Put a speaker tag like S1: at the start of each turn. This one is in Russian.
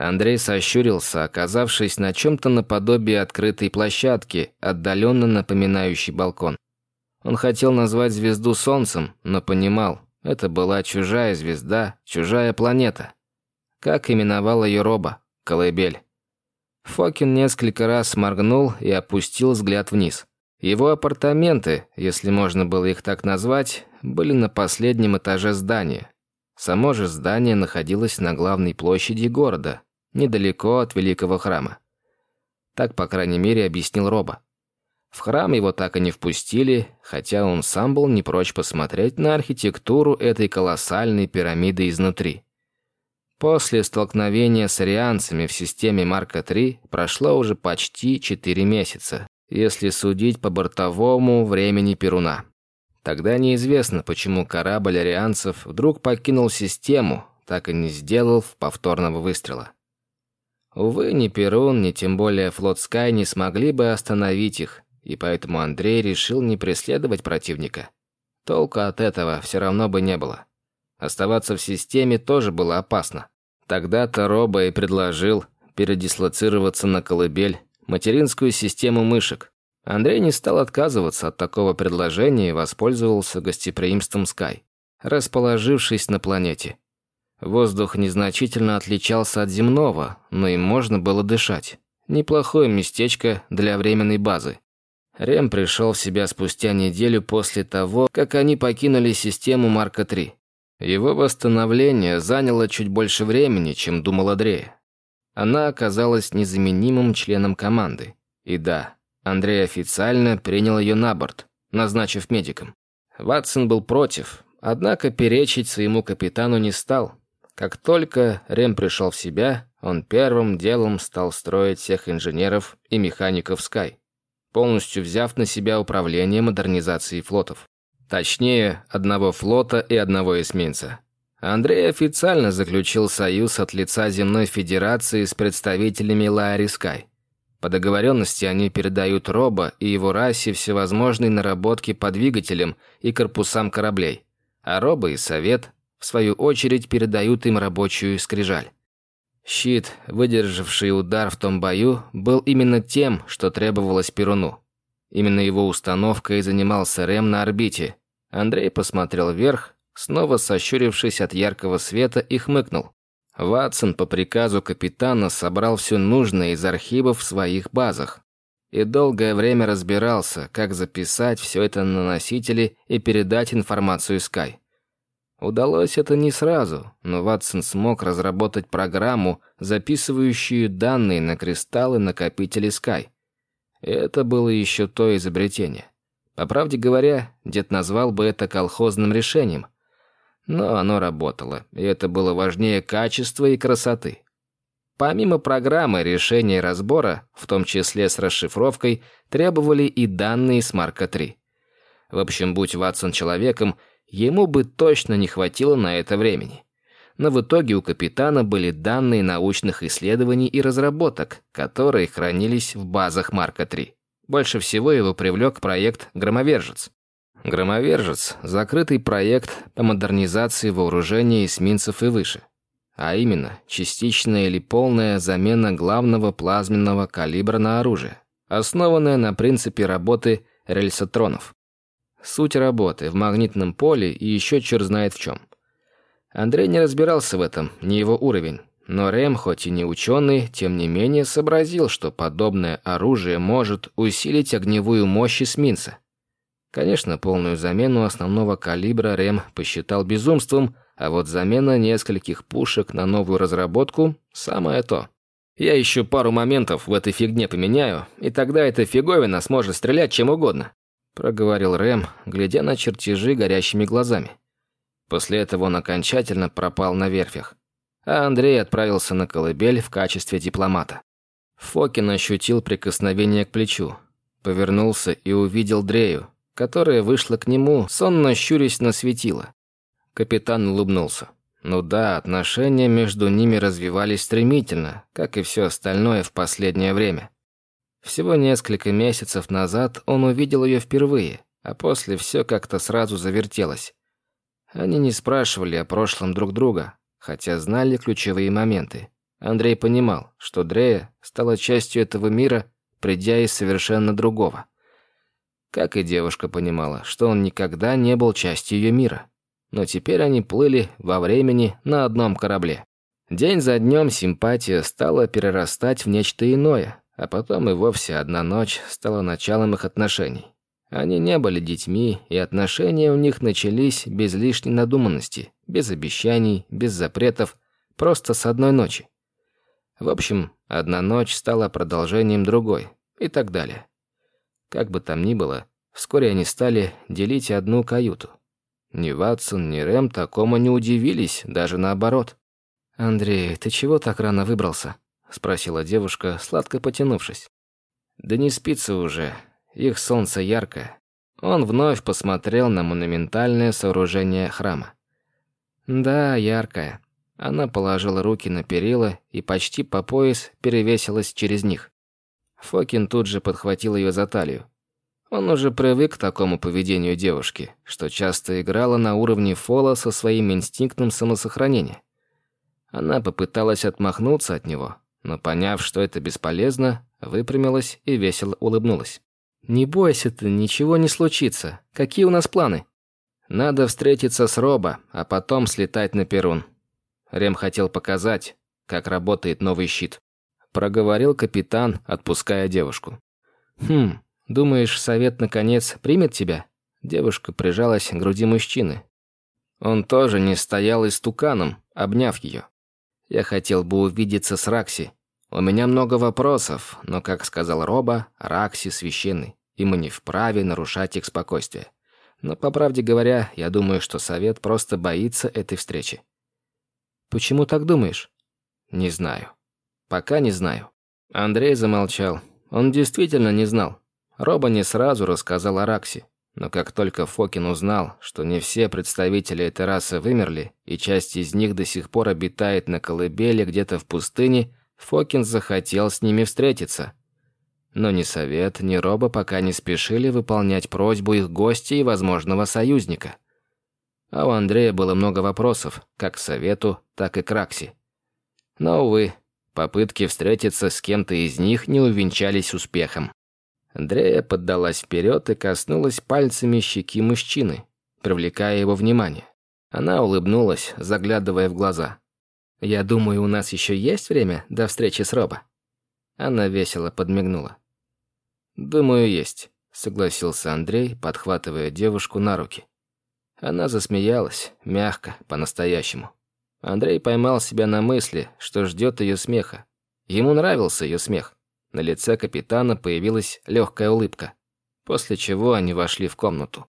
S1: Андрей сощурился, оказавшись на чем-то наподобие открытой площадки, отдаленно напоминающей балкон. Он хотел назвать звезду Солнцем, но понимал, это была чужая звезда, чужая планета. Как именовал ее Роба? Колыбель. Фокин несколько раз моргнул и опустил взгляд вниз. Его апартаменты, если можно было их так назвать, были на последнем этаже здания. Само же здание находилось на главной площади города, недалеко от Великого храма. Так, по крайней мере, объяснил Роба. В храм его так и не впустили, хотя он сам был не прочь посмотреть на архитектуру этой колоссальной пирамиды изнутри. После столкновения с арианцами в системе Марка-3 прошло уже почти 4 месяца, если судить по бортовому времени Перуна. Тогда неизвестно, почему корабль арианцев вдруг покинул систему, так и не сделав повторного выстрела. Увы, ни Перун, ни тем более флот Скай не смогли бы остановить их, и поэтому Андрей решил не преследовать противника. Толка от этого все равно бы не было. Оставаться в системе тоже было опасно. Тогда-то Роба и предложил передислоцироваться на колыбель, материнскую систему мышек. Андрей не стал отказываться от такого предложения и воспользовался гостеприимством Скай, расположившись на планете. Воздух незначительно отличался от земного, но им можно было дышать. Неплохое местечко для временной базы. Рем пришел в себя спустя неделю после того, как они покинули систему Марка-3. Его восстановление заняло чуть больше времени, чем думал Андрея. Она оказалась незаменимым членом команды. И да, Андрей официально принял ее на борт, назначив медиком. Ватсон был против, однако перечить своему капитану не стал, как только Рем пришел в себя, он первым делом стал строить всех инженеров и механиков Sky, полностью взяв на себя управление модернизацией флотов. Точнее, одного флота и одного эсминца. Андрей официально заключил союз от лица Земной Федерации с представителями Лаари Скай. По договоренности они передают Роба и его расе всевозможные наработки по двигателям и корпусам кораблей, а Роба и Совет в свою очередь передают им рабочую скрижаль. Щит, выдержавший удар в том бою, был именно тем, что требовалось Перуну. Именно его установкой занимался Рэм на орбите. Андрей посмотрел вверх, снова сощурившись от яркого света, и хмыкнул. Ватсон по приказу капитана собрал все нужное из архивов в своих базах. И долгое время разбирался, как записать все это на носители и передать информацию Скай. Удалось это не сразу, но Ватсон смог разработать программу, записывающую данные на кристаллы накопителей Sky. Это было еще то изобретение. По правде говоря, дед назвал бы это колхозным решением. Но оно работало, и это было важнее качества и красоты. Помимо программы решения и разбора, в том числе с расшифровкой, требовали и данные с Марка 3. В общем, будь Ватсон человеком, Ему бы точно не хватило на это времени. Но в итоге у капитана были данные научных исследований и разработок, которые хранились в базах Марка-3. Больше всего его привлек проект «Громовержец». «Громовержец» — закрытый проект по модернизации вооружения эсминцев и выше. А именно, частичная или полная замена главного плазменного калибра на оружие, основанная на принципе работы рельсотронов. Суть работы в магнитном поле и еще черт знает в чем. Андрей не разбирался в этом, не его уровень. Но Рэм, хоть и не ученый, тем не менее сообразил, что подобное оружие может усилить огневую мощь эсминца. Конечно, полную замену основного калибра Рэм посчитал безумством, а вот замена нескольких пушек на новую разработку – самое то. Я еще пару моментов в этой фигне поменяю, и тогда эта фиговина сможет стрелять чем угодно проговорил Рэм, глядя на чертежи горящими глазами. После этого он окончательно пропал на верфях, а Андрей отправился на колыбель в качестве дипломата. Фокин ощутил прикосновение к плечу, повернулся и увидел Дрею, которая вышла к нему, сонно щурясь на светило. Капитан улыбнулся. Ну да, отношения между ними развивались стремительно, как и все остальное в последнее время. Всего несколько месяцев назад он увидел ее впервые, а после все как-то сразу завертелось. Они не спрашивали о прошлом друг друга, хотя знали ключевые моменты. Андрей понимал, что Дрея стала частью этого мира, придя из совершенно другого. Как и девушка понимала, что он никогда не был частью ее мира. Но теперь они плыли во времени на одном корабле. День за днем симпатия стала перерастать в нечто иное, а потом и вовсе одна ночь стала началом их отношений. Они не были детьми, и отношения у них начались без лишней надуманности, без обещаний, без запретов, просто с одной ночи. В общем, одна ночь стала продолжением другой, и так далее. Как бы там ни было, вскоре они стали делить одну каюту. Ни Ватсон, ни Рэм такому не удивились, даже наоборот. «Андрей, ты чего так рано выбрался?» — спросила девушка, сладко потянувшись. «Да не спится уже. Их солнце яркое». Он вновь посмотрел на монументальное сооружение храма. «Да, яркое». Она положила руки на перила и почти по пояс перевесилась через них. Фокин тут же подхватил ее за талию. Он уже привык к такому поведению девушки, что часто играла на уровне фола со своим инстинктом самосохранения. Она попыталась отмахнуться от него, но поняв, что это бесполезно, выпрямилась и весело улыбнулась. «Не бойся ты, ничего не случится. Какие у нас планы?» «Надо встретиться с Робо, а потом слетать на Перун». Рем хотел показать, как работает новый щит. Проговорил капитан, отпуская девушку. «Хм, думаешь, совет наконец примет тебя?» Девушка прижалась к груди мужчины. Он тоже не стоял истуканом, обняв ее. Я хотел бы увидеться с Ракси. У меня много вопросов, но, как сказал Роба, Ракси священный, и мы не вправе нарушать их спокойствие. Но, по правде говоря, я думаю, что совет просто боится этой встречи. Почему так думаешь? Не знаю. Пока не знаю. Андрей замолчал. Он действительно не знал. Роба не сразу рассказал о Ракси. Но как только Фокин узнал, что не все представители этой расы вымерли, и часть из них до сих пор обитает на колыбели где-то в пустыне, Фокин захотел с ними встретиться. Но ни Совет, ни Роба пока не спешили выполнять просьбу их гостя и возможного союзника. А у Андрея было много вопросов, как к Совету, так и к Ракси. Но, увы, попытки встретиться с кем-то из них не увенчались успехом. Андрея поддалась вперед и коснулась пальцами щеки мужчины, привлекая его внимание. Она улыбнулась, заглядывая в глаза. «Я думаю, у нас еще есть время до встречи с Робо?» Она весело подмигнула. «Думаю, есть», — согласился Андрей, подхватывая девушку на руки. Она засмеялась, мягко, по-настоящему. Андрей поймал себя на мысли, что ждет ее смеха. Ему нравился ее смех. На лице капитана появилась легкая улыбка, после чего они вошли в комнату.